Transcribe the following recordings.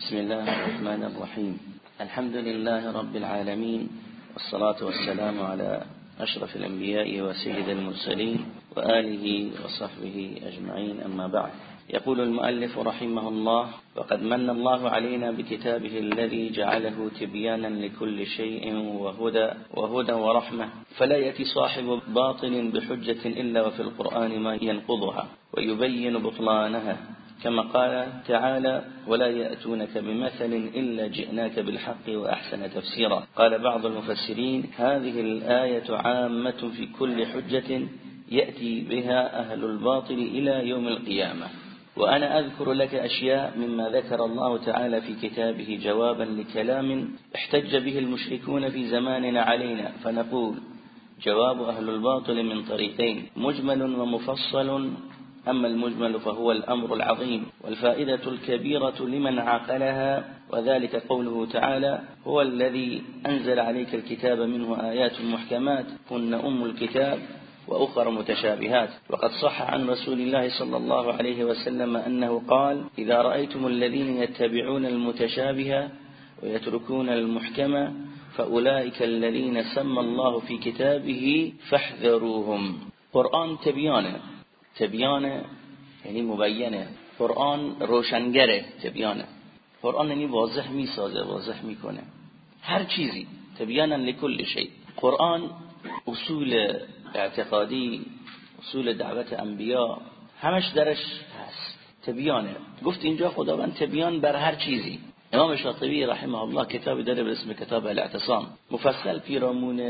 بسم الله الرحمن الرحيم. الحمد لله رب العالمين والصلاة والسلام على أشرف الأنبياء وسيد المرسلين وآله وصحبه أجمعين أما بعد. يقول المؤلف رحمه الله وقد من الله علينا بكتابه الذي جعله تبيانا لكل شيء وهدى وهدى ورحمة فلا يأتي صاحب باطل بحجة إلا وفي القرآن ما ينقضها ويبين بطلانها كما قال تعالى ولا يأتونك بمثل إلا جئناك بالحق وأحسن تفسيرا. قال بعض المفسرين هذه الآية عامة في كل حجة يأتي بها أهل الباطل إلى يوم القيامة. وأنا أذكر لك أشياء مما ذكر الله تعالى في كتابه جوابا لكلام احتج به المشركون في زماننا علينا فنقول جواب أهل الباطل من طريقين مجمل ومفصل أما المجمل فهو الأمر العظيم والفائدة الكبيرة لمن عقلها وذلك قوله تعالى هو الذي أنزل عليك الكتاب منه آيات محكمات هن أم الكتاب وأخر متشابهات. وقد صح عن رسول الله صلى الله عليه وسلم أنه قال إذا رأيتم الذين يتبعون المتشابه ويتركون المحكمة فأولئك الذين سمى الله في كتابه فاحذروهم. قرآن تبيانه تبیانه یعنی مبینه. قرآن روشنگره تبیانه. قرآن یعنی واضح می‌سازه واضح می‌کنه. هر چیزی تبیانا لکل شی. قرآن اصول اعتقادی اصول دعوت انبیا همش درش هست. تبیانه. گفت اینجا خداوند تبیان بر هر چیزی. امام شاطبی رحمه الله کتابی داره به اسم کتاب الاعتصام. مفصل پیرامون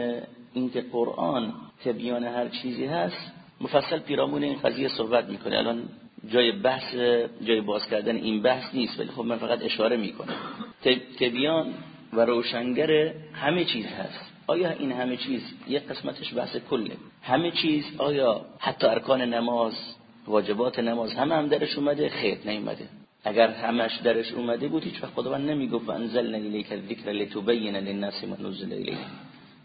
اینکه قرآن تبیان هر چیزی هست مفصل پیرامون این قضیه صحبت می‌کنه. الان جای بحث جای باز کردن این بحث نیست ولی خب من فقط اشاره می‌کنم. تبیان و روشنگر همه چیز هست. آیا این همه چیز یک قسمتش بحث کله؟ همه چیز آیا حتی ارکان نماز واجبات نماز همه هم درش اومده؟ خیر نیومده. اگر همش درش اومده بود هیچ وقت خداوند نمی‌گفت انزلنا الیک الذکر لتبین للناس ما نزل الیهم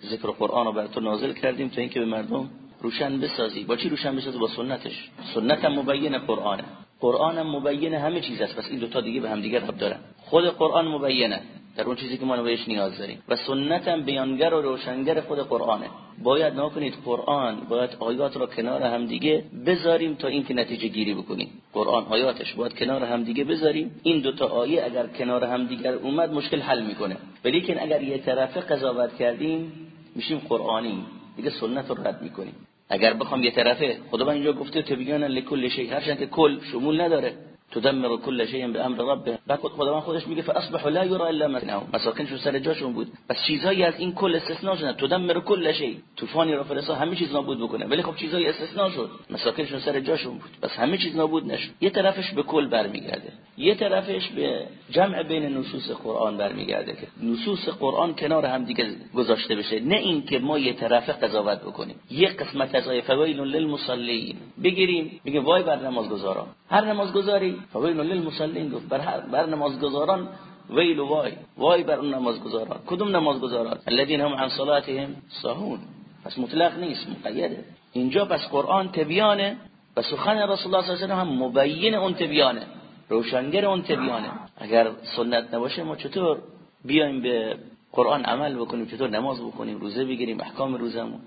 ذکر قرآن رو بر تو نازل کردیم تا اینکه به مردم روشن بسازی. با چی روشن بسازی؟ با سنتش. سنت مبین قرآنه قرآن مبین همه چیز است. پس این دوتا دیگه به هم دیگه رب دارن خود قرآن مبینه. در اون چیزی که ما بهش نیاز داریم. و سنت بیانگر و روشنگر خود قرآنه. باید نکنید قرآن باید آیات رو کنار هم دیگه بذاریم تا اینکه نتیجه گیری بکنیم. قرآن آیاتش باید کنار هم دیگه بذاریم. این دوتا آیه اگر کنار هم دیگر اومد مشکل حل می‌کنه. ولی اگر یه طرفه قضاوت کردیم میشیم قرآنی. دیگه سنت رو رد می‌کنیم. اگر بخوام یه طرفه خدا اینجا گفته تبیان لکل شیء هرچند که کل شمول نداره. تدمر كل شيء بامر ربه. بعد خداوند خودش میگه فاصبحوا لا يرى الا مسكنهم مساکنشون سر جاشون بود. پس چیزایی از این کل استثناء شدن. تدمر كل شيء طوفانی را فرسا همه چیز نابود بکنه. ولی خب چیزایی استثناء شد. مساکنشون سر جاشون بود. پس همه چیز نابود نشد. یه طرفش به کل برمیگرده. یه طرفش به جمع بین نصوص قرآن برمیگرده که نصوص قرآن کنار هم دیگه گذاشته بشه. نه اینکه ما یه طرفه قضاوت بکنیم. یه قسمت از فویل للمصلین بگیریم. بگیم وای بر نمازگزاران. هر نمازگزاری فویل للمصلین گفت. بر, بر نمازگزاران ویل و وای. وای بر اون نمازگزاران. کدوم نمازگزاران؟ الذين هم عن صلاتهم ساهون. پس مطلق نیست مقیده. اینجا پس قرآن تبیانه و سخن رسول الله صلی الله علیه و هم مبین اون تبیانه. روشنگر اون تبیانه. اگر سنت نباشه ما چطور بیایم به قرآن عمل بکنیم؟ چطور نماز بکنیم روزه بگیریم؟ احکام روزمون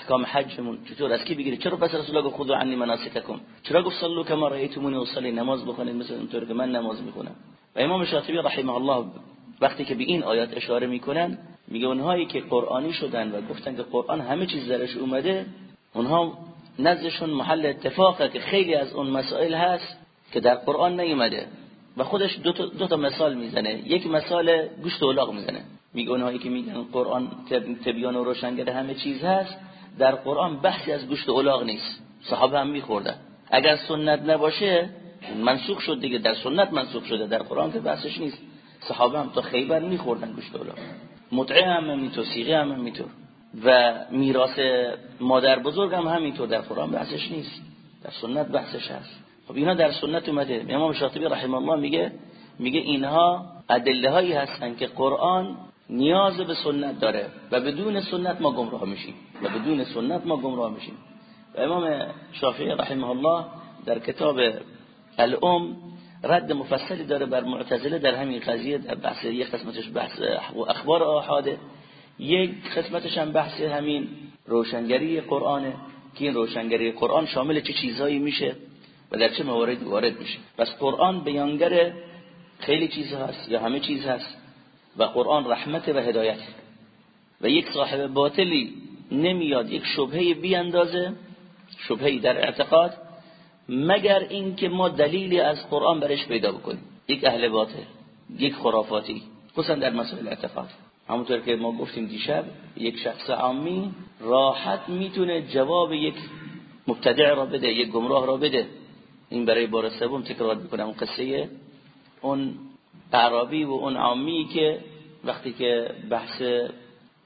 احکام حجمون. چطور؟ از کی بگیریم چرا پس رسول الله خذوا عنی مناسککم؟ چرا گفت صلوا کما رأیتمونی اصلی نماز بخونید مثل اونطور که من نماز می‌خونم. و امام شاطبی رحمه الله وقتی که به این آیات اشاره می‌کنن میگه اونهایی که قرآنی شدن و گفتن که قرآن همه چیز درش اومده اونها نزدشون محل اتفاقه که خیلی از اون مسائل هست که در قرآن نیومده. و خودش دو تا, دو تا مثال می‌زنه. یک مثال گوشت و می‌زنه. میگه اونهایی که میگن قرآن تبیان و روشنگر همه چیز هست در قرآن بحثی از گوشت الاغ نیست. صحابه هم میخوردن. اگر سنت نباشه منسوخ شد دیگه. در سنت منسوخ شده در قرآن که بحثش نیست. صحابه هم تا خیبر میخوردن گوشت الاغ متعه هم همینطور سیغه هم همینطور. و میراث مادر بزرگ هم همینطور. در قرآن بحثش نیست. در سنت بحثش هست. خب اینا در سنت اومده. امام شاطبی رحمه الله میگه میگه اینها ادله هایی هستن که قرآن نیاز به سنت داره و بدون سنت ما گمراه میشیم و بدون سنت ما گمراه میشیم. و امام شافعی رحمه الله در کتاب الام رد مفصلی داره بر معتزله در همین قضیه در بحث یک قسمتش بحث اخبار آحاده. یک قسمتش هم بحث همین روشنگری قرآنه که این روشنگری قرآن شامل چه چیزهایی میشه و در چه مواردی وارد میشه. پس قرآن بیانگر خیلی چیز هست یا همه چیز هست. و قرآن رحمت و هدایت. و یک صاحب باطلی نمیاد یک شبهه بیاندازه شبهه در اعتقاد مگر اینکه ما دلیلی از قرآن برش پیدا بکنیم. یک اهل باطل یک خرافاتی خصوصا در مسائل اعتقاد. همونطور که ما گفتیم دیشب یک شخص عامی راحت می‌تونه جواب یک مبتدع را بده یک گمراه را بده. این برای بار سوم تکرار می‌کنم قصه اون عربی و اون عامی که وقتی که بحث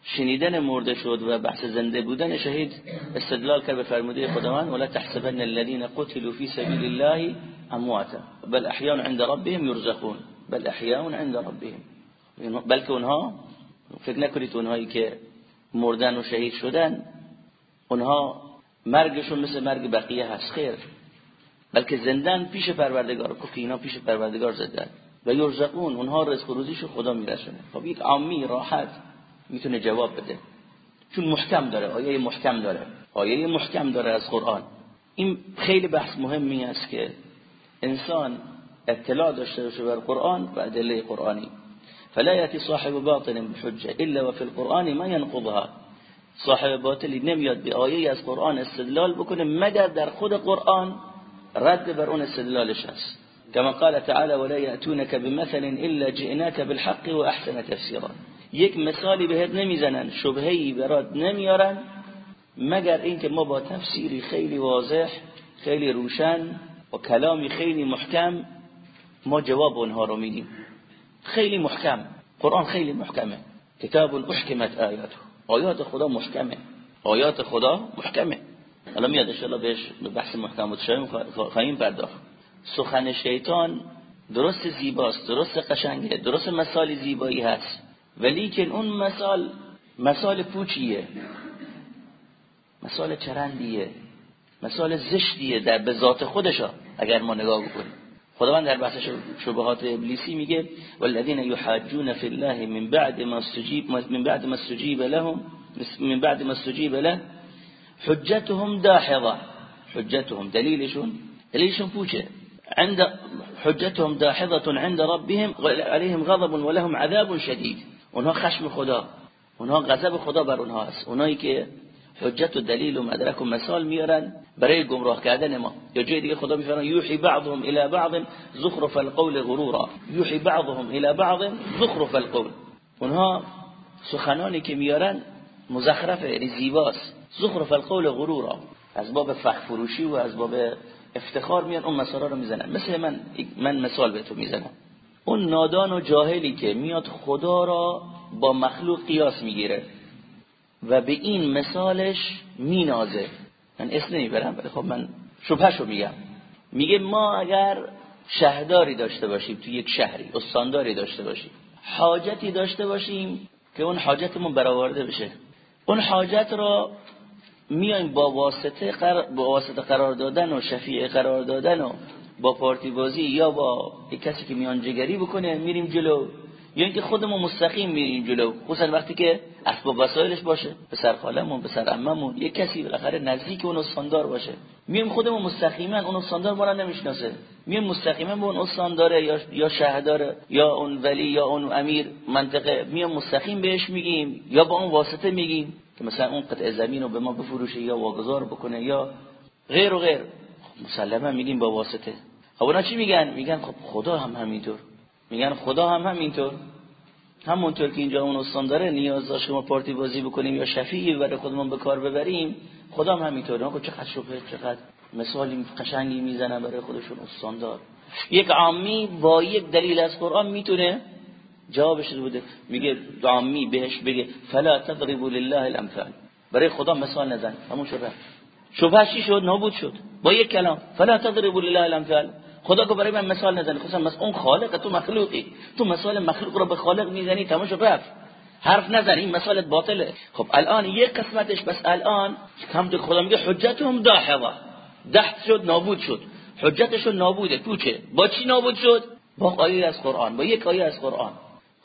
شنیدن مرده شد و بحث زنده بودن شهید استدلال کرد به فرموده خداوند ولا تحسبن الذين قتلوا في سبيل الله امواتا بل احياء عند ربهم يرزقون بل احياء عند ربهم. بلکه اونها فکر نکنید اونهایی که مردن و شهید شدن اونها مرگشون مثل مرگ بقیه هست. خیر. بلکه زندن پیش پروردگار که پیش پروردگار زدن و یرزقون اونها رزق و روزیشو خدا میرسونه. خب یک عامی راحت می‌تونه جواب بده. چون محکم داره آیه محکم داره. آیه محکم داره از قرآن. این خیلی بحث مهمی است که انسان اطلاع داشته باشه بر قرآن و ادله قرآنی. فلا یاتی صاحب باطل بحجه الا وفي القرآن ما ينقضها صاحب باطلی نمیاد به آیه از قرآن استدلال بکنه مگر در خود قرآن رد بر اون استدلالش هست كما قال تعالى ولا يأتونك بمثل إلا جئناك بالحق وأحسن تفسيرا. یک مثالی بهت نمی‌زنن شبهی برات نمیارن مگر اینکه ما با تفسیری خیلی واضح خیلی روشن و کلامی خیلی محکم ما جواب اونها رو میدیم. خیلی محکم قرآن خیلی محکمه. کتاب احکمت آیاته. آیات خدا محکمه. آیات خدا محکمه. الان میاد ان بهش به بحث محکم خواهیم پرداخت. سخن شیطان درست زیباست درست قشنگه درست مثالی زیبایی هست. ولیکن اون مثال مثال پوچیه. مثال چرندیه. مثال زشتیه در به ذات خودشا اگر ما نگاه بکنیم. خداوند در بحث شبهات ابلیسی میگه والذین یحاجون فی الله من بعد ما استجیب من بعد ما استجیب لهم من بعد ما استجیب له حجتهم داحضه حجتهم دلیلشون دلیلشون پوچه. عند حجتهم داحضه عند ربهم عليهم غضب ولهم عذاب شدید اونها خشم خدا. اونها غضب خدا بر اونها است. اونایی که حجت و دلیل و مدرک و مثال میارن برای گمراه کردن ما. یا جای دیگه خدا میفرماید یوحی بعضهم الى بعض زخرف القول غرورا. یوحی بعضهم الى بعض زخرف القول. اونها سخنانی که میارن مزخرفه یعنی زیباست. زخرف القول غرورا. از باب فخ فروشی و از باب افتخار میان اون مثالا رو می‌زنن. مثل من من مثال به تو می‌زنم. اون نادان و جاهلی که میاد خدا را با مخلوق قیاس می‌گیره و به این مثالش مینازه. من اسم نمی‌برم ولی خب من شبهشو میگم. میگه ما اگر شهرداری داشته باشیم تو یک شهری استانداری داشته باشیم حاجتی داشته باشیم که اون حاجتمون برآورده بشه. اون حاجت را میایم با واسطه قرار, با واسطه قرار دادن و شفیع قرار دادن و با پارتی بازی یا با کسی که میان جگری بکنه میریم جلو. یا اینکه خودمون مستقیم میریم جلو. خصوصا وقتی که اسباب وسایلش باشه. پسر خالمون پسر عممون یک کسی بالاخره نزدیک اون استاندار باشه. میایم خودمون مستقیما اون استاندار ما رو نمی‌شناسه. میایم مستقیما به اون استانداره یا یا شهردار یا اون ولی یا اون امیر منطقه. میایم مستقیم بهش میگیم یا با اون واسطه میگیم. که مثلا اون قطعه زمین رو به ما بفروشه یا واگذار بکنه یا غیر و غیر. مسلما میگیم با واسطه. خب اونا چی میگن؟ میگن خب خدا هم همینطور. میگن خدا هم همینطور. همونطور که اینجا اون استان داره نیاز داشت ما پارتی بازی بکنیم یا شفیعی برای خودمون به کار ببریم خدا هم همینطوره. خب چقدر شبه چقدر مثالی قشنگی می‌زنن برای خودشون استاندار. یک عامی با یک دلیل از قرآن می‌تونه جوابش بوده. میگه عامی بهش بگه فلا تضربوا لله الامثال برای خدا مثال نزن. همون شبه. شبه چی شد؟ نابود شد. با یک کلام. فلا تضربوا لله الامثال خدا کو برای من مثال نزنی خصوصا مثلا اون خالق تو مخلوقی. تو مثال مخلوق رو به خالق می‌زنی تماشا رفت. حرف نزن. این مثالت باطله. خب الان یک قسمتش بس. الان هم خدا میگه حجتهم داحضه دحت شد نابود شد. حجتشون نابوده. پوچه با چی نابود شد؟ با آیه از قرآن. با یک آیه از قرآن.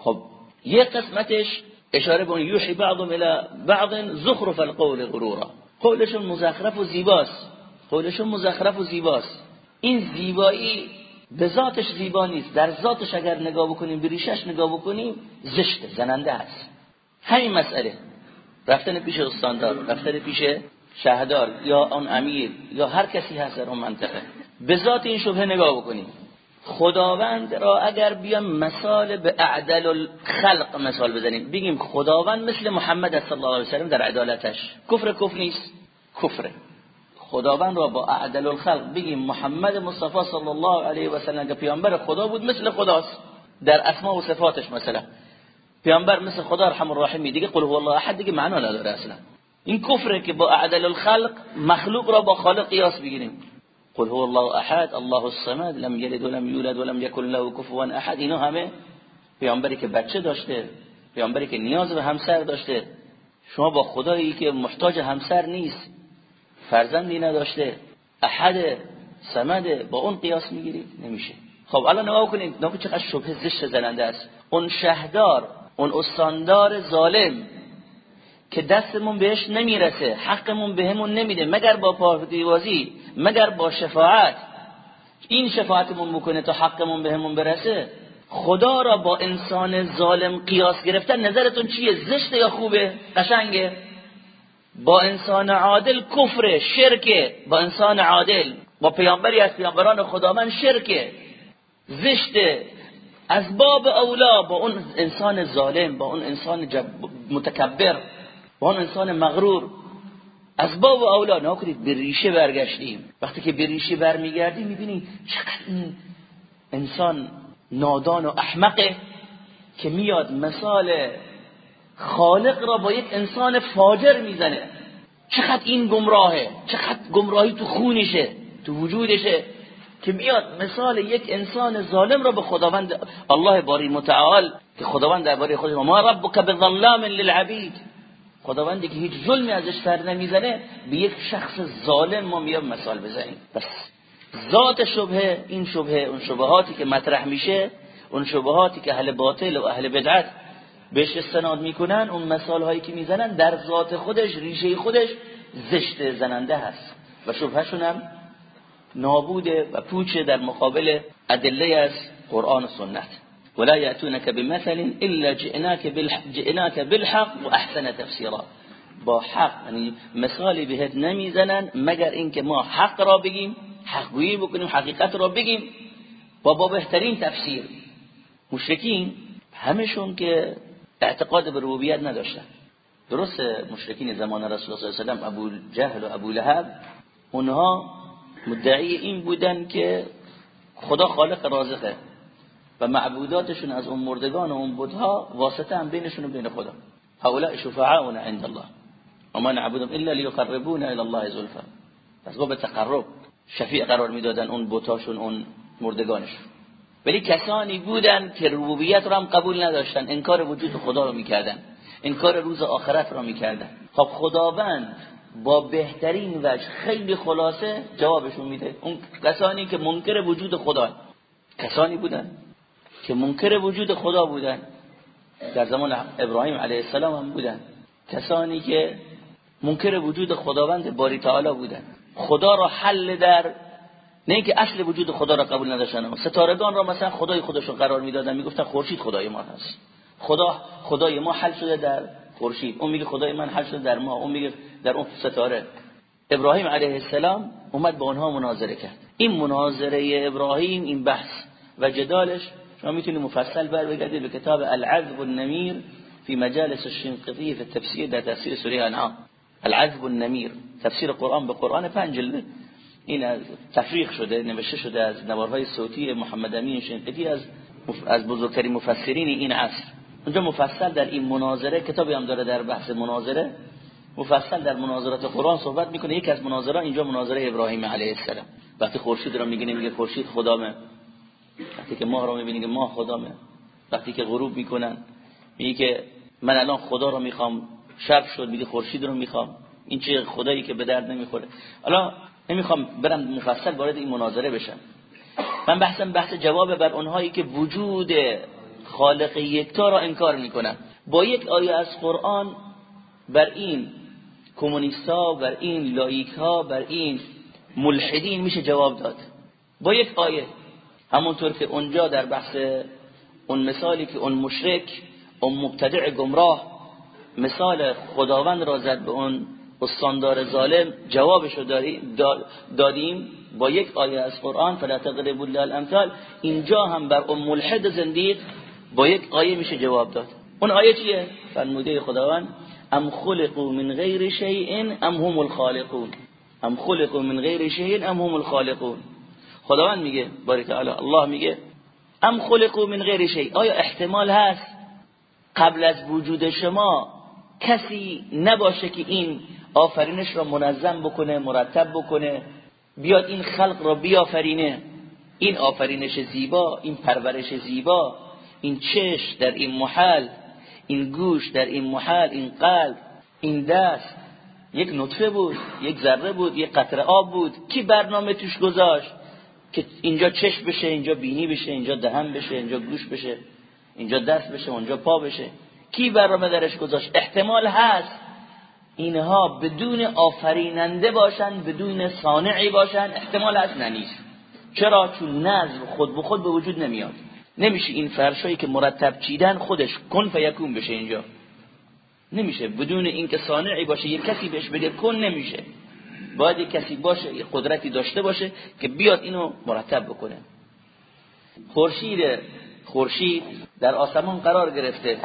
خب یک قسمتش اشاره به یوحی بعضهم الى بعض زخرف القول غرورا. قولشون مزخرف و زیباست. قولشون مزخرف و زیباست. این زیبایی به ذاتش زیبا نیست. در ذاتش اگر نگاه بکنیم به ریشش نگاه بکنیم زشته زننده است. همین مسئله. رفتن پیش استاندار رفتن پیش شهدار یا آن امیر یا هر کسی هست در اون منطقه. به ذات این شبه نگاه بکنیم. خداوند را اگر بیام مثال به اعدل الخلق مثال بزنیم. بگیم خداوند مثل محمد صلی الله علیه وسلم در عدالتش. کفر کفر نیست. کفره. خداوند را با اعدل الخلق بگیم محمد مصطفی صلی الله علیه و سلم که پیامبر خدا بود مثل خداست. در اسماء و صفاتش مثلا. پیامبر مثل خدا رحم الرحیمی دیگه قل هو الله احد دیگه معنا نداره اصلا. این کفره که با اعدل الخلق مخلوق را با خالق قیاس بگیریم. قل هو الله احد الله الصمد لم یلد ولم یولد ولم یکن له کفوا احد. اینا همه پیامبری که بچه داشته پیامبری که نیاز به همسر داشته. شما با خدایی که محتاج همسر نیست فرزندی نداشته احد سمده با اون قیاس می‌گیرید نمیشه. خب الان نگاه کنید نگاه چقدر شبه زشت زننده است. اون شهدار اون استاندار ظالم که دستمون بهش نمی‌رسه حقمون بهمون نمیده. مگر با پاردیوازی مگر با شفاعت. این شفاعتمون بکنه تا حقمون بهمون برسه. خدا را با انسان ظالم قیاس گرفتن نظرتون چیه؟ زشته یا خوبه؟ قشنگه؟ با انسان عادل کفر شرکه. با انسان عادل. با پیامبری از پیامبران خداوند شرکه. زشته. از باب اولا با اون انسان ظالم با اون انسان متکبر با اون انسان مغرور. از باب اولا نکنید به ریشه برگشتیم. وقتی که به ریشه برمیگردیم می‌بینیم چقدر این انسان نادان و احمقه که میاد مثال خالق را با یک انسان فاجر می‌زنه. چقدر این گمراهه چقدر گمراهی تو خونشه تو وجودشه که میاد مثال یک انسان ظالم را به خداوند الله باری متعال که خداوند درباره خودش ما ربک بظلام للعبید. خداوندی که هیچ ظلمی ازش سر نمی‌زنه به یک شخص ظالم ما میاد مثال بزنیم. بس. ذات شبهه این شبهه اون شبهاتی که مطرح میشه اون شبهاتی که اهل باطل و اهل بدعت بهش استناد می‌کنن اون مثال هایی که می‌زنن در ذات خودش ریشه خودش زشت زننده هست. و شبهشون هم نابوده و پوچه در مقابل ادله از قرآن و سنت. ولا یأتونک بمثل الا جئناک بالحق, جئناک بالحق و احسن تفسیرا با حق یعنی مثالی بهت نمی‌زنن مگر اینکه ما حق را بگیم حق بکنیم حقیقت را بگیم. و با بهترین تفسیر. مشرکین همشون که اعتقاد به ربوبیت نداشتن. درست مشرکین زمان رسول الله صلی الله علیه و ابو جهل و ابو لهب اونها مدعی این بودن که خدا خالق رازقه. و معبوداتشون از اون مردگان و اون بودها واسطه هم بینشون و بین خدا هؤلاء شفعاؤنا عند الله. وما نعبدهم الا ليقربونا الى الله زلفا. پس به تقرب شفیع قرار می‌دادن اون بوتاشون اون مردگانشون. ولی کسانی بودن که ربوبیت رو هم قبول نداشتن انکار وجود خدا رو می‌کردن. انکار روز آخرت رو می‌کردن. خب خداوند با بهترین وجه خیلی خلاصه جوابشون میده. اون کسانی که منکر وجود خدا کسانی بودن؟ که منکر وجود خدا بودن. در زمان ابراهیم علیه السلام هم بودن. کسانی که منکر وجود خداوند باری تعالی بودن. خدا را حل در نه اینکه اصل وجود خدا را قبول نداشتن. ستارگان را مثلا خدای خودشون قرار می‌دادن می‌گفتن خورشید خدای ما هست. خدا خدای ما حل شده در خورشید. اون میگه خدای من حل شده در ما. اون میگه در اون ستاره. ابراهیم علیه السلام اومد با اونها مناظره کرد. این مناظره ابراهیم این بحث و جدالش شما می‌تونید مفصل بر بگردید به کتاب العذب النمیر في مجالس الشنقطی في التفسیر در تفسیر سوره انعام. العذب النمیر. تفسیر قرآن به قرآن پنج جلده. این تفریق شده نوشته شده از نوارهای صوتی محمد امین شنقیطی از از بزرگترین مفسرین این عصر. اونجا مفصل در این مناظره کتابی هم داره در بحث مناظره مفصل در مناظرات قرآن صحبت می‌کنه. یکی از مناظره اینجا مناظره ابراهیم علیه السلام. وقتی خورشید رو میگه میگه خورشید خدامه. وقتی که ماه رو می‌بینی که ماه خدامه. وقتی که غروب می‌کنن میگه که من الان خدا رو می‌خوام شب شد میگه خورشید رو می‌خوام. این چه خدایی که به درد نمی‌خوره. حالا نمی‌خوام برم مفصل وارد این مناظره بشم. من بحثم بحث جواب بر اونهایی که وجود خالق یکتا را انکار می‌کنن. با یک آیه از قرآن بر این کمونیستا بر این لایک ها بر این ملحدین میشه جواب داد. با یک آیه. همونطور که اونجا در بحث اون مثالی که اون مشرک اون مبتدع گمراه مثال خداوند را زد به اون استاندار ظالم جوابشو دادیم با یک آیه از قرآن فلا تقربوا الامثال. اینجا هم بر اون ملحد زندیق با یک آیه میشه جواب داد. اون آیه چیه؟ فرموده خداوند ام خلقوا من غیر شیء ام هم الخالقون. ام خلقوا من غیر شیء ام هم الخالقون. خداوند میگه بارک الله الله میگه ام خلقوا من غیر شیء. آیا احتمال هست قبل از وجود شما کسی نباشه که این آفرینش را منظم بکنه مرتب بکنه بیاد این خلق را بیافرینه؟ این آفرینش زیبا این پرورش زیبا این چش در این محل این گوش در این محل این قلب این دست. یک نطفه بود یک ذره بود یک قطره آب بود. کی برنامه توش گذاشت؟ که اینجا چش بشه اینجا بینی بشه اینجا دهن بشه اینجا گوش بشه اینجا دست بشه اونجا پا بشه. کی برنامه درش گذاشت؟ احتمال هست اینها بدون آفریننده باشن بدون صانعی باشن. احتمال هست ننیست چرا؟ چون نظر خود به خود به وجود نمیاد. نمیشه این فرشایی که مرتب چیدن خودش کن فیکون بشه اینجا. نمیشه. بدون اینکه صانعی باشه یه کسی بهش بگه کن نمیشه. باید کسی باشه قدرتی داشته باشه که بیاد اینو مرتب بکنه. خورشید خورشید در آسمان قرار گرفته.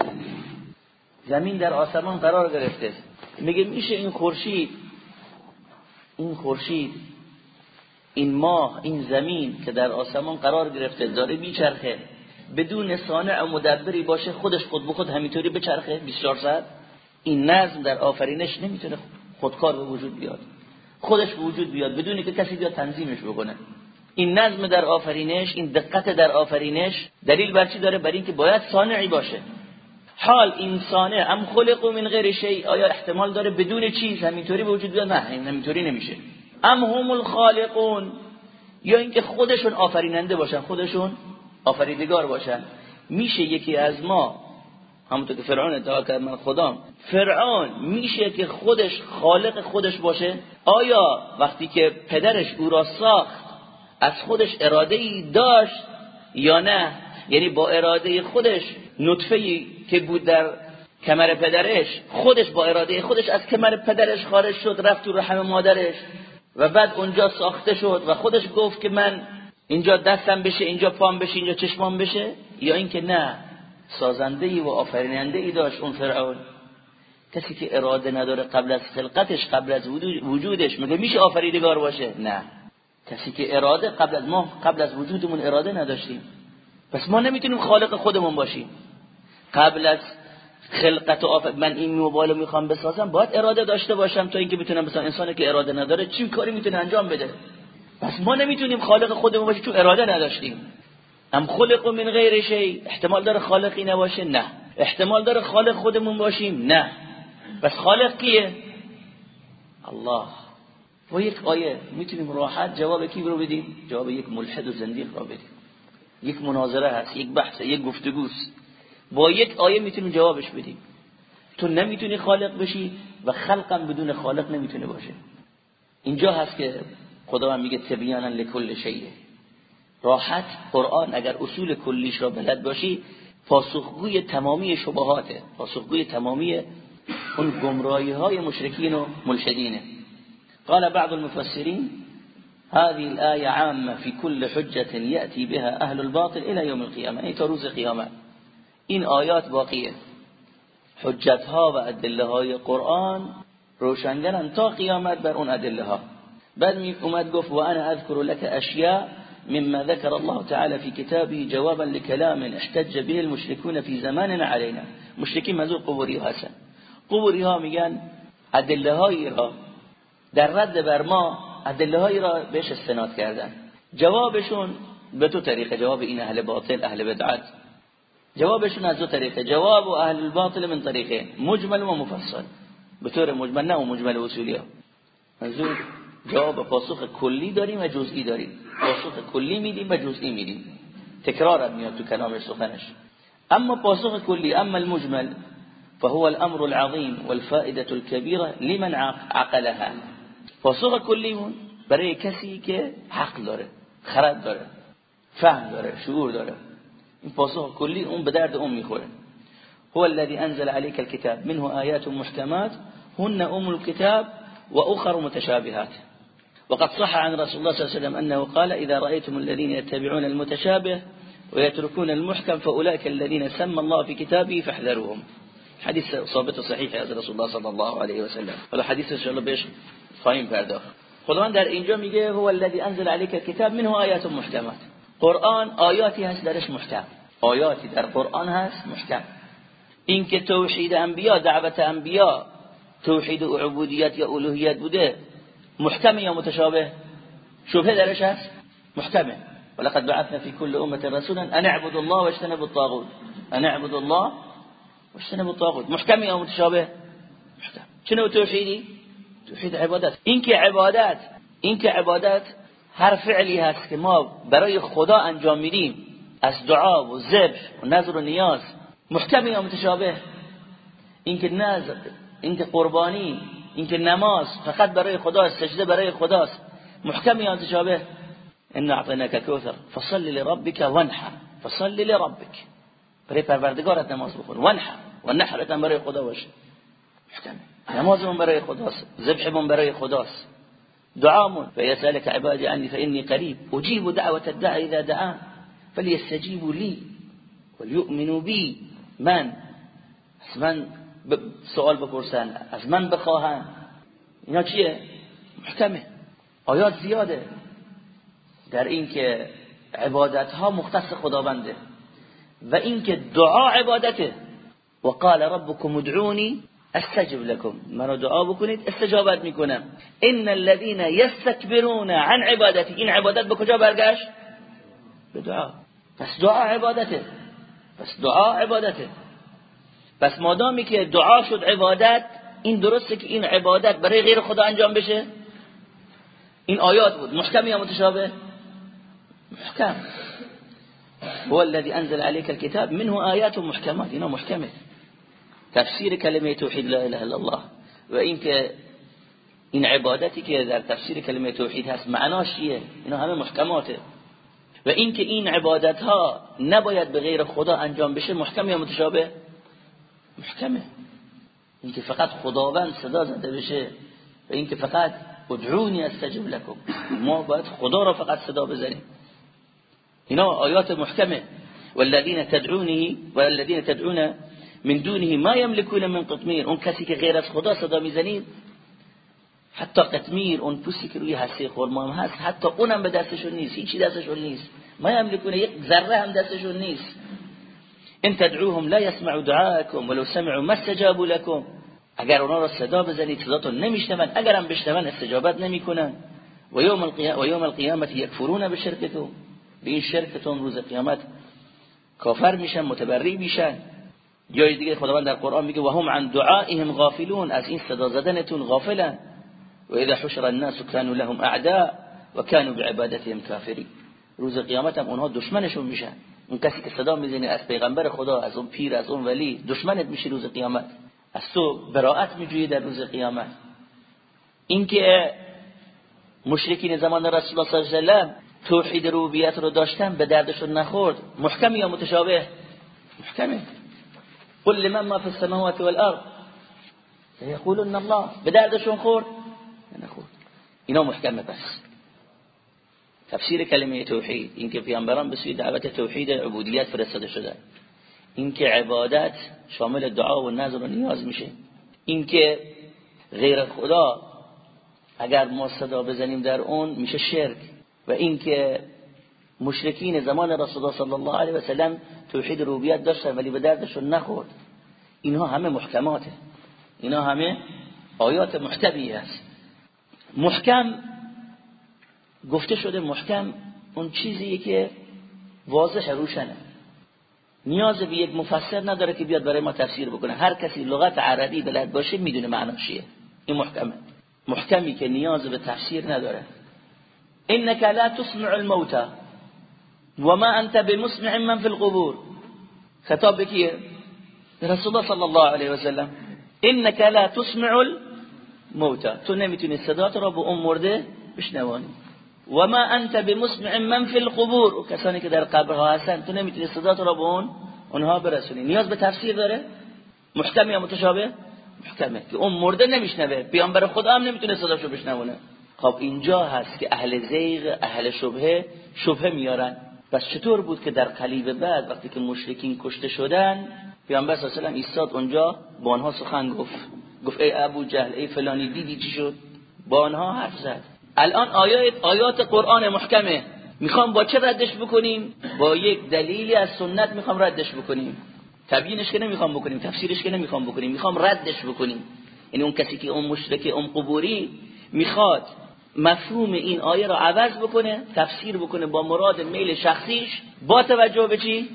زمین در آسمان قرار گرفته. میگه میشه این خورشید این خورشید این ماه این زمین که در آسمان قرار گرفته داره میچرخه. بدون صانع و مدبری باشه خودش خود به خود همینطوری بچرخه 24 ساعت. این نظم در آفرینش نمی‌تونه خودکار به وجود بیاد. خودش وجود بیاد بدون که کسی بیاد تنظیمش بکنه. این نظم در آفرینش این دقت در آفرینش دلیل بر چی داره؟ بر اینکه باید صانعی باشه. حال این صانع ام خلق من غیر شیء آیا احتمال داره بدون چیز؟ همینطوری به وجود بیاد؟ نه همینطوری نمیشه. ام هم الخالقون یا اینکه خودشون آفریننده باشن خودشون آفریدگار باشن. میشه یکی از ما همونطور که فرعون ادعا کرد من خدام. فرعون میشه که خودش خالق خودش باشه؟ آیا وقتی که پدرش او را ساخت از خودش اراده ای داشت یا نه؟ یعنی با اراده خودش نطفه ای که بود در کمر پدرش خودش با اراده خودش از کمر پدرش خارج شد رفت تو رحم مادرش و بعد اونجا ساخته شد و خودش گفت که من اینجا دستم بشه اینجا پام بشه اینجا چشمام بشه؟ یا اینکه نه؟ سازنده ای و آفریننده ای داشت اون فرعون. کسی که اراده نداره قبل از خلقتش قبل از وجودش مگه میشه آفریدگار باشه؟ نه. کسی که اراده قبل از ما قبل از وجودمون اراده نداشتیم. پس ما نمی‌تونیم خالق خودمون باشیم. قبل از خلقت و آفت من این موبایل می‌خوام بسازم باید اراده داشته باشم تا اینکه بتونم مثلا انسانی که اراده نداره چی کاری می‌تونه انجام بده؟ پس ما نمی‌تونیم خالق خودمون باشیم چون اراده نداشتیم. هم خلق من غیر شی احتمال داره خالقی نباشه؟ نه. احتمال داره خالق خودمون باشیم؟ نه. پس خالق کیه؟ الله. و یک آیه. می‌تونیم راحت جواب کی رو بدیم؟ جواب یک ملحد و زندیق رو بدیم. یک مناظره هست یک بحث یک گفتگوست. با یک آیه می‌تونیم جوابش بدیم. تو نمی‌تونی خالق بشی و خلقم بدون خالق نمی‌تونه باشه. اینجا هست که خدا هم میگه تبیانا لکل شیء. راحت قرآن اگر اصول کلیش را بلد باشی پاسخگوی تمامی شبهاته. پاسخگوی تمامی اون گمراهی های مشرکین و ملحدینه. قال بعض المفسرين هذه الآية عامة في كل حجة يأتي بها أهل الباطل إلى يوم القيامة أي تروز قيامة این آیات باقیه. حجت ها و قرآن روشنگرن تا قیامت بر اون ادله ها بعد می اومد گفت و انا اذکر لك اشیاء مما ذكر الله تعالى في كتابه جوابا لكلام احتج به المشركون في زماننا علينا. مشرکین منظور قبوری ها هستن. قبوری ها میگن ادله هایی را در رد بر ما ادله هایی را بهش استناد کردن. جوابشون به تو طریقه جواب این أهل باطل أهل بدعت. جوابشون از دو طریقه جواب و أهل الباطل من طریقه مجمل و مفصل. به طور مجمل نه و مجمل اصولی ها جواب پاسخ کلی داریم و جزئی داریم. پاسخ کلی میدیم و جزئی میدیم تکرار میاد تو کلام سخنش. اما پاسخ کلی اما المجمل فهو الامر العظيم والفائدة الكبيره لمن عقلها. پاسخ کلیمون برای کسی که حق داره خرد داره فهم داره شعور داره. این پاسخ کلی اون به درد اون میخوره. هو الذي انزل عليك الكتاب منه آيات محكمات هن ام الكتاب واخر متشابهات. وقد صح عن رسول الله صلى الله عليه وسلم أنه قال إذا رأيتم الذين يتبعون المتشابه ويتركون المحكم فأولئك الذين سمى الله في كتابه فاحذروهم. حديث ثابت صحيح از رسول الله صلى الله عليه وسلم. ولا حديث إن شاء الله بهش خواهیم پرداخت خداوند در اینجا میگه هو الذي أنزل عليك الكتاب منه آيات محكمات. قرآن آیاتی هست درش محکم آیاتی در قرآن هست محکم اینکه توحید انبیا دعوت انبیا توحید و عبودیت یا الوهیت بوده محکم یا متشابه؟ شبهه درش هست؟ محکمه ولقد بعثنا في كل امه رسولا ان اعبدوا الله واجتنبوا الطاغوت. ان اعبدوا الله واجتنبوا الطاغوت. محکم یا متشابه؟ محکم چنو توحیدی؟ توحید عبادت. این که عبادت که عبادت هر فعلی هست که ما برای خدا انجام میدیم از دعا و ذبح و نظر و نیاز. محکم یا متشابه؟ اینکه نظر اینکه قربانی اینکه نماز فقط برای خدا سجدة برای خداست. محکم یا متشابه؟ إن أعطيناك كوثر فصل لربك وانحر. فصل لربك. برای پروردگارت نماز بخون. وانحر. و نحرت برای خدا باشه. محکم نمازمون برای خداست. ذبحمون برای خداست. دعامون. فيسألك عبادي عني فإني قريب. أجيب دعوة الداعي إذا دعان فليستجيبوا لي وليؤمنوا بي. من؟ من؟ سوال بپرسن. از من بخواهن. اینا چیه؟ محکمه. آیات زیاده در اینکه عبادت ها مختص خداونده؟ و اینکه دعا عبادته. و قال ربكم ادعوني استجب لكم منو دعا بکنید استجابت می‌کنم. ان الذين يستكبرون عن عبادتي این عبادت به کجا برگشت؟ به دعا. پس دعا عبادته. پس دعا عبادته. پس مادامی که دعا شد عبادت این درسته که این عبادت برای غیر خدا انجام بشه؟ این آیات بود. محکم یا متشابه؟ محکم. هو الذي انزل عليك الكتاب منه آيات محكمات اینا محکمه. تفسیر کلمه توحید لا اله الا الله. و اینکه این عبادتی که در تفسیر کلمه توحید هست معناش چیه؟ اینا همه محکماته. و اینکه این عبادت ها نباید به غیر خدا انجام بشه محکم یا متشابه؟ محکمه. اینکه فقط خداوند صدا زده بشه و اینکه فقط ادعونی استجب لكم ما باید خدا را فقط صدا بزنیم. اینا آیات محکمه. والذین تدعونه والذین تدعون من دونه ما يملكون من قطمیر. اون کسی که غیر از خدا صدا می‌زنید حتی قطمیر اون پوستی که روی خورما هم هست حتی اونم به دستشون نیست. هیچی دستشون نیست. ما یملکون یک ذره هم دستشون نیست. ان تدعوهم لا يسمعوا دعاءكم ولو سمعوا ما استجابوا لكم. اگر اونا را صدا بزنید صداتون نمیشنون اگر هم بشنون استجابت نمی‌کنن و یوم القیامت و یوم القیامت یکفرون بشرکتون به این شرکتون روز قیامت کافر میشن متبری میشن. جای دیگه خداوند در قرآن میگه و هم عن دعائهم غافلون. از این صدا زدنتون غافلن. و اذا حشر الناس كانوا لهم اعداء و كانوا بعبادتهم كافرين روز قیامت هم اونها دشمنشون میشن. اون کسی که صدا می‌زنه از پیغمبر خدا از اون پیر از اون ولی دشمنت میشه روز قیامت. از تو براءت میجویی در روز قیامت. اینکه مشرکین زمان رسول الله صلی الله علیه و توحید ربوبیت رو داشتن به دردشون نخورد. محکم یا متشابه؟ محکمه. قل لمن ما في السماوات والارض. سيقولون الله. به دردشون خورد؟ نخورد. اینا محکمه پس. تفسیر کلمه توحید اینکه پیامبران به سوی دعوت توحید عبودیت فرستاده شده اینکه عبادت شامل دعا و نظر و نیاز میشه. اینکه غیر خدا اگر ما صدا بزنیم در اون میشه شرک. و اینکه مشرکین زمان رسول الله صلی الله علیه و سلم توحید ربوبیت داشتن ولی به دردشون نخورد. اینها همه محکماته. اینها همه آیات محتبی است. محکم گفته شده محکم اون چیزیه که واضح روشنه. نیاز به یک مفسر نداره که بیاد برای ما تفسیر بکنه. هر کسی لغت عربی بلد باشه می‌دونه معناش چیه. این محکمه. محکمی که نیاز به تفسیر نداره. انك لا تسمع الموتى وما انت بمسمع من في القبور. خطاب بکیه رسول الله صلی الله علیه و سلم انك لا تسمع الموتى تو نمی‌تونی صدات را به اون مرده بشنوانی. و ما انت بمسمع من في القبور. و کسانی که در قبرها هستن تو نمی‌تونی صدات را به اون اونها برسونی. نیاز به تفسیر داره؟ محکم یا متشابه؟ محکمه. که اون مرده نمیشنوه پیامبر خدا هم نمی‌تونه صداشو بشنونه خب اینجا هست که اهل زیغ اهل شبهه شبهه میارن. پس چطور بود که در قلیب بعد وقتی که مشرکین کشته شدن پیامبر صلی الله علیه و ایستاد اونجا با آنها سخن گفت. گفت ای ابو جهل ای فلانی دیدی چی شد؟ با آنها حرف زد. الان آیات آیات قرآن محکمه. می‌خوام با چه ردش بکنیم؟ با یک دلیلی از سنت می‌خوام ردش بکنیم. تبیینش که نمی‌خوام بکنیم تفسیرش که نمی‌خوام بکنیم. می‌خوام ردش بکنیم. یعنی اون کسی که اون مشرک اون قبوری می‌خواد مفهوم این آیه را عوض بکنه تفسیر بکنه با مراد میل شخصیش با توجه به چی؟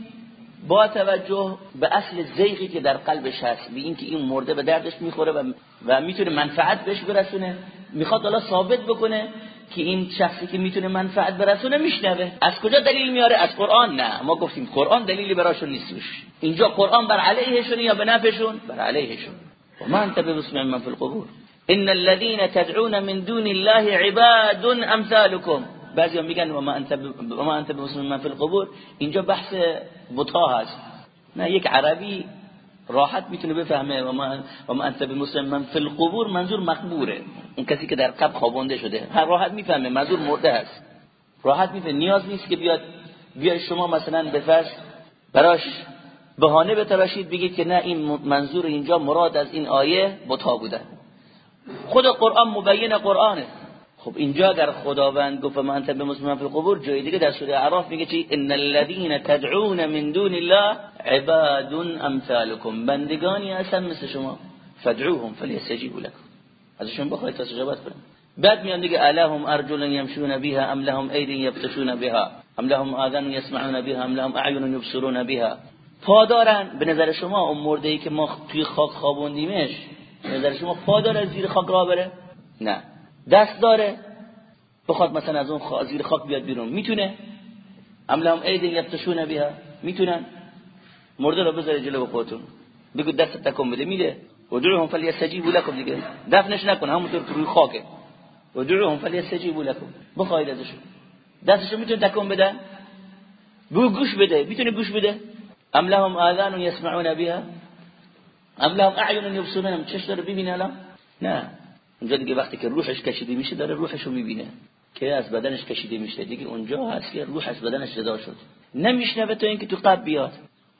با توجه به اصل زیغی که در قلبش هست به اینکه این مرده به دردش می‌خوره و, و می‌تونه منفعت بهش برسونه. می‌خواد حالا ثابت بکنه که این شخصی که می‌تونه منفعت برسونه میشنوه. از کجا دلیل میاره؟ از قرآن نه. ما گفتیم قرآن دلیلی براشون نیستش. اینجا قرآن بر علیهشون یا به نفعشون؟ بر علیهشون. و ما انت بمسمع من فی القبور. ان الذين تدعون من دون الله عباد امثالكم بعضی میگن و ما انت و ما انت بمسلم من فی القبور. اینجا بحث بتا هست. نه یک عربی راحت می‌تونه بفهمه و ما و ما انت بمسلم من فی القبور منظور مقبوره. اون کسی که در قبر خوابونده شده. هر راحت می‌فهمه منظور مرده هست. راحت می‌فهمه نیاز نیست که بیاد بیای شما مثلا به براش بهانه بتراشید بگید که نه این منظور اینجا مراد از این آیه بتا بوده. خود قرآن مبین قرآنه. خب اینجا در خداوند گفت ما انت بمسلمان فی القبور. جای دیگه در سوره اعراف میگه چی؟ ان الذين تدعون من دون الله عباد امثالكم بندگانی هستن مثل شما. فدعوهم فليستجيبوا لكم ازشون بخواید تا استجابت کنن بعد میان دیگه الهم ارجل يمشون بها ام لهم اید يبطشون بها ام لهم اذان يسمعون بها ام لهم اعین يبصرون بها. پادارن. به نظر شما اون مرده ای که ما توی خاک خوابوندیمش به نظر شما پادار زیر خاک راه بره؟ نه. دست داره بخواد مثلا از اون زیر خاک بیاد بیرون. می‌تونه؟ ام لهم اید یبتشون بها. می‌تونن؟ مرده رو بذاره جلو خودتون. بگو دست تکون بده. میده. ودعوهم فلیستجیبوا لكم دیگه. دفنش نکن. همونطور روی خاکه. ودعوهم فلیستجیبوا لكم بخواید ازشون. دستشو می‌تونه تکون بده؟ بگو گوش بده. می‌تونه گوش بده؟ ام لهم آذان یسمعون بها. ام لهم اعین یبصرون. چش داره ببینه الان؟ نه. اونجا دیگه وقتی که روحش کشیده میشه داره روحشو می‌بینه. که از بدنش کشیده میشه. دیگه اونجا هست که روح از بدنش جدا شد. نمیشنوه تو اینکه تو قبر بیاد.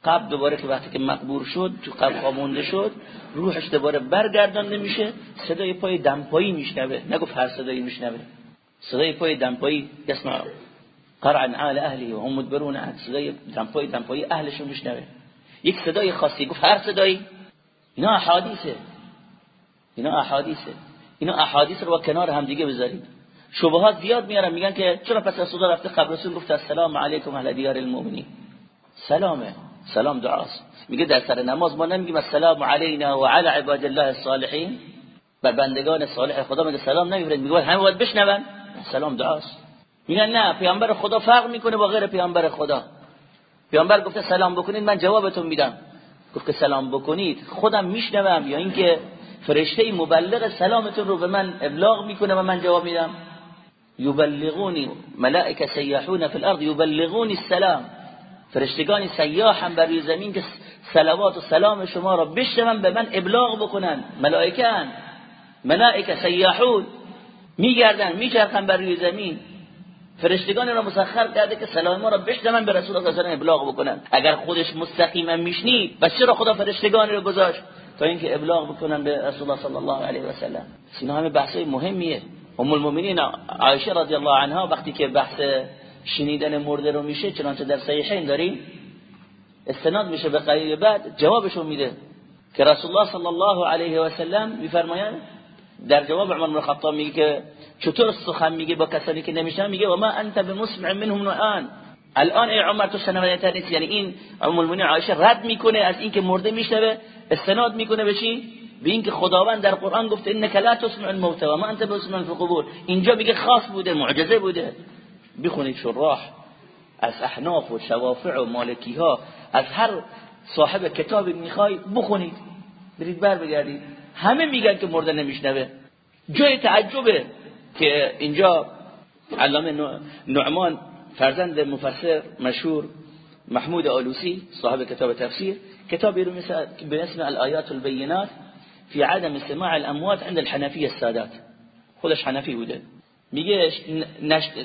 قبر دوباره که وقتی که مقبور شد تو قبر خوابونده شد روحش دوباره برگردانده میشه صدای پای دمپایی میشنوه. نگفت هر صدایی میشنوه. صدای پای دمپایی اسمع قرعا عال اهلی و هم مدبرون عد صدای دمپایی دمپایی اهلشون میشنوه. یک صدای خاصی. گفت هر صدایی. اینا احادیثه. اینا احادیثه. اینا احادیث رو با کنار هم دیگه بذارید شبهات زیاد میارن میگن که چرا پس از صدا رفته قبر رسول گفت السلام علیکم اهل دیار المؤمنین. سلامه. سلام دعاست. میگه در سر نماز ما نمیگیم السلام علینا و علی عباد الله الصالحین. بر بندگان صالح خدا میگه سلام نمی‌برید میگه همه باید بشنون. سلام دعاست. میگن نه پیامبر خدا فرق می‌کنه با غیر پیامبر خدا. پیامبر گفته سلام بکنید من جوابتون میدم. گفت که سلام بکنید خودم میشنوم. یا اینکه فرشته مبلغ سلامتون رو به من ابلاغ می‌کنه و من جواب میدم. یبلغونی ملائکه سیاحون فی الارض یبلغونی السلام. فرشتگان سیاح هم بر زمین که صلوات و سلام شما را بشنون به من ابلاغ بکنن. ملائکه هن ملائکه سیاحون میگردن میچرخن بر روی زمین. فرشتگان را مسخر کرده که سلام ما را بشنون به رسول الله صلی ابلاغ بکنن. اگر خودش مستقیما میشنید بس چرا خدا فرشتگان رو گذاشت؟ تا اینکه ابلاغ بکنن به رسول الله صلی الله علیه و سلم. اینا همه بحثای مهمیه. ام المؤمنین عایشه رضی الله عنها وقتی که بحث شنیدن مرده رو میشه چنانچه در صحیحین داریم استناد میشه به قریب بعد جوابشو میده که رسول الله صلی الله علیه و سلم میفرمایند در جواب عمر بن الخطاب میگه که چطور سخن میگه با کسانی که نمیشن میگه و ما انت بمسمع منهم الان الان ای عمر تو شنونده نیست یعنی این ام المؤمنین عایشه رد می‌کنه از اینکه مرده میشنوه استناد می‌کنه به چی؟ به اینکه خداوند در قرآن گفته انک لا تسمع الموتى و ما انت بسمع في القبور. اینجا میگه خاص بوده معجزه بوده. بخونید شراح از احناف و شوافع و مالکی ها از هر صاحب کتابی می‌خوای بخونید. برید بر بگردید همه میگن که مرده نمیشنوه. جای تعجبه که اینجا علامه نعمان فرزند مفسر مشهور محمود آلوسی صاحب کتاب تفسیر کتابی رو به اسم الآیات البینات في عدم سماع الاموات عند الحنفی السادات. خودش حنفی بوده. میگه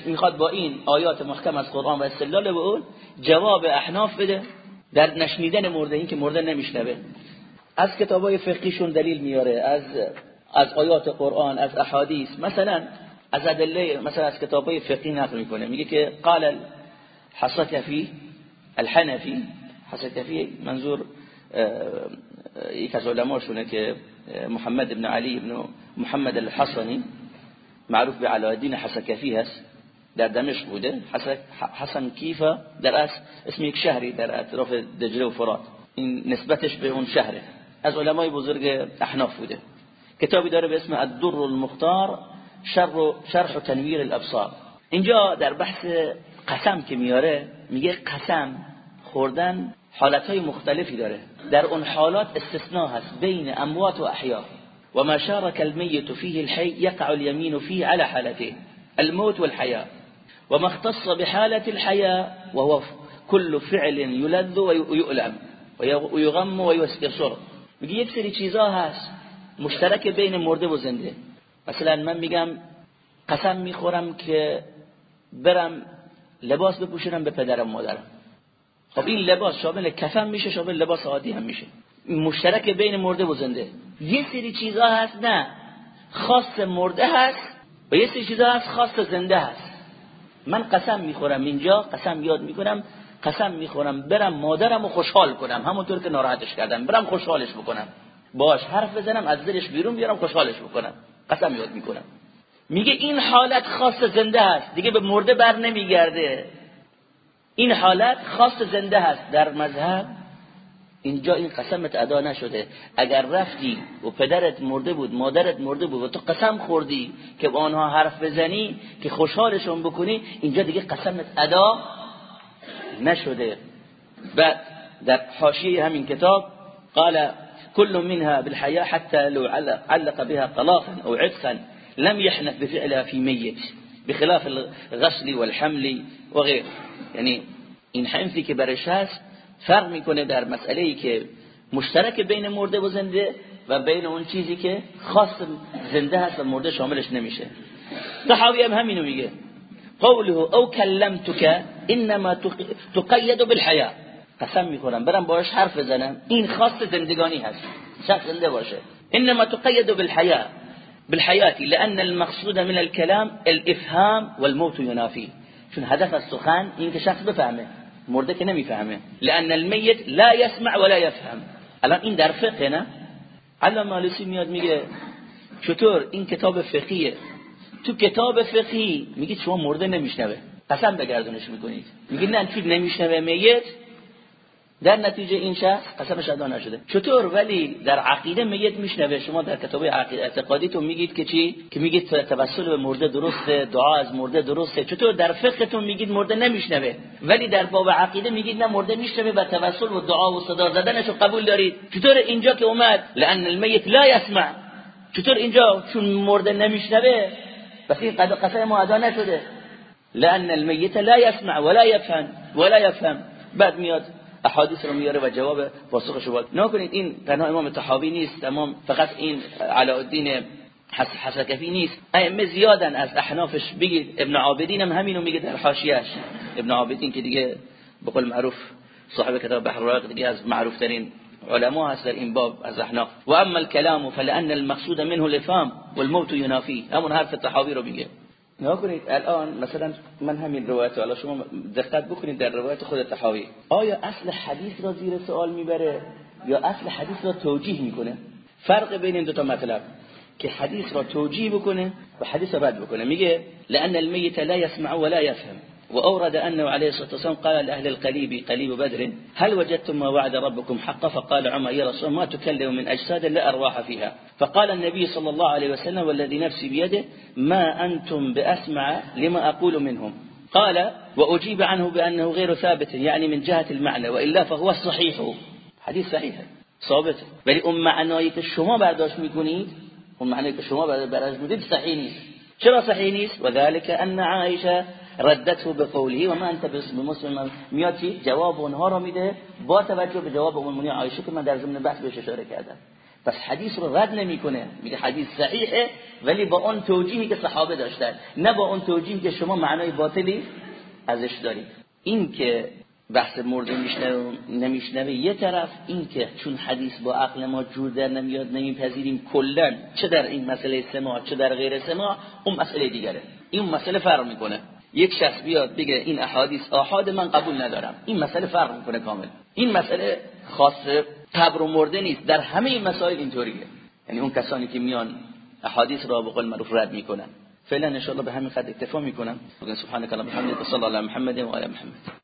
می‌خواد با این آیات محکم از قرآن و استدلال به اون جواب احناف بده در نشنیدن مرده این که مرده نمیشنوه. از کتابای فقهیشون دلیل میاره از از آیات قرآن از احادیث. مثلا از ادله مثلا از کتابای فقهی نقل می‌کنه. میگه که قال الحنفی حصکفی منظور یک از علماشونه که محمد بن علی بن محمد الحصنی معروف به علایالدین حسکفی هست در دمشق بوده. حسن کیفا در اس اسم یک شهری در اطراف دجله و فرات. این نسبتش به اون شهره. از علمای بزرگ احناف بوده. کتابی داره به اسم الدر المختار. شرح و تنویر الابصار. اینجا در بحث قسم که میاره میگه قسم خوردن حالتهای مختلفی داره. در اون حالات استثناء هست بین اموات و احیا. و ما شارك الميت فيه الحي يقع اليمين فيه على حالتين الموت والحياة وما اختص بحالة الحياة وهو كل فعل يلذ ويؤلم ويغم ويسر میگه یک سری چیزا هست مشترک بین مرده و زنده. مثلا من میگم قسم می‌خورم که برم لباس بپوشنم به پدرم مادرم. خب این لباس شامل کفن میشه شامل لباس عادی هم میشه. مشترک بین مرده و زنده. یه سری چیزها هست نه. خاص مرده هست و یه سری چیزها هست خاص زنده هست. من قسم می‌خورم اینجا قسم یاد می‌کنم. قسم می‌خورم برم مادرم رو خوشحال کنم. همونطور که ناراحتش کردم. برم خوشحالش بکنم. باش حرف بزنم از دلش بیرون بیارم خوشحالش بکنم. قسم یاد می‌کنم. میگه این حالت خاص زنده هست. دیگه به مرده بر نمیگرده. این حالت خاص زنده هست. در مذهب اینجا این قسمت ادا نشده. اگر رفتی و پدرت مرده بود مادرت مرده بود و تو قسم خوردی که با آنها حرف بزنی که خوشحالشون بکنی اینجا دیگه قسمت ادا نشده. بعد در حاشیه همین کتاب قال كل منها بالحياة حتى لو علق بها طلاقا أو عتقا لم يحنث بفعلها في ميت بخلاف الغسل والحمل وغيره. یعنی این حنفی که برش هست فرق میکنه در مسئله ای که مشترک بین مرده و زنده و بین اون چیزی که خاص زنده هست و مرده شاملش نمیشه. تحاوی هم همینو میگه. قوله أو کلمتك انما تقید بالحیاء قسم می‌کنم برم باش حرف بزنم. این خاص زندگانی هست. شخص زنده باشه. انما تقید بالحیاء بالحياة لأن المقصود من الكلام الإفهام والموت ينافي چون هدف از سخن این که شخص بفهمه مرده که نمی‌فهمه. لأن الميت لا يسمع ولا يفهم الان این در فقه نه؟ علامه مالسی میاد میگه چطور این کتاب فقهیه تو کتاب فقهی میگه شما مرده نمیشنوه. قسم بگردونش می‌کنید. میگه نه چون نمیشنوه میت؟ در نتیجه این شخص قسمش ادا نشده. چطور؟ ولی در عقیده میت میشنوه. شما در کتاب عقیده اعتقادیتون میگید که چی؟ که میگید توسل به مرده درسته دعا از مرده درسته. چطور در فقهتون میگید مرده نمیشنوه؟ ولی در باب عقیده میگید نه مرده میشنوه و توسل و دعا و صدا زدنشو قبول دارید. چطور اینجا که اومد؟ لان المیت لا يسمع چطور اینجا چون مرده نمیشنوه؟ بس این قسم ما ادا نشده. لان المیت لا يسمع ولا يفهم ولا يفهم بعد میاد احادیث رو میاره و جواب پاسخش رو نکنید این تنها امام تحاوی نیست تمام فقط این علاءالدین حسکفی نیست. ائمه زیادن از احنافش. بگید ابن عابدین هم همینو میگه در حاشیه‌اش. ابن عابدین که دیگه به قول معروف صاحب کتاب بحر الرائق دیگه از معروف ترین علماء هست در این باب از احناف. و اما الكلام فلان المقصود منه الافهام والموت ينافي همون حرف تحاوی رو میگه. نها کنید الان مثلا من همین روایت حالا شما دقت بکنید در روایت خود تحاوی آیا اصل حدیث را زیر سوال می‌بره یا اصل حدیث را توجیه می‌کنه؟ فرق بین این دو تا مطلب که حدیث را توجیه بکنه و حدیث را رد بکنه. میگه لان المیت لا يسمع ولا يفهم وأورد أنه عليه الصلاة والسلام قال لأهل القليب قليب بدر هل وجدتم ما وعد ربكم حقا؟ فقال عمر يا رسول ما تكلم من أجساد لا أرواح فيها. فقال النبي صلى الله عليه وسلم والذي نفسي بيده ما أنتم بأسمع لما أقول منهم. قال وأجيب عنه بأنه غير ثابت يعني من جهة المعنى وإلا فهو الصحيح حديث صحيح. ثابت. ولی اون معنایی که شما برداشت میکنید؟ اون معنایی که شما برداشت میکنید؟ صحیح نیست. چرا صحیح نیست؟ أن عائشة ردته به قوله و من انت مسلم. میاد چی؟ جواب اونها رو میده. با توجه به جواب ام عایشه که من در ضمن بحث بهش اشاره کردم. پس حدیث رو رد نمی‌کنه. میگه حدیث صحیحه ولی با اون توجیهی که صحابه داشتن نه با اون توجیهی که شما معنای باطلی ازش دارید. این که بحث مورد نمیشنوه یه طرف این که چون حدیث با عقل ما جور در نمیاد نمیپذیریم کلا چه در این مسئله سماع چه در غیر سماع اون مسئله دیگره. این مسئله فرق می‌کنه. یک شخص بیاد بگه این احادیث آحاد من قبول ندارم. این مسئله فرق می‌کنه کامل. این مسئله خاص قبر و مرده نیست. در همه این مسائل اینطوریه. یعنی اون کسانی که میان احادیث را به قول معروف رد می‌کنن. فعلا ان به همین قد اکتفا می‌کنم. سبحانك اللهم وبحمدك صلی الله علی محمد و علی محمد.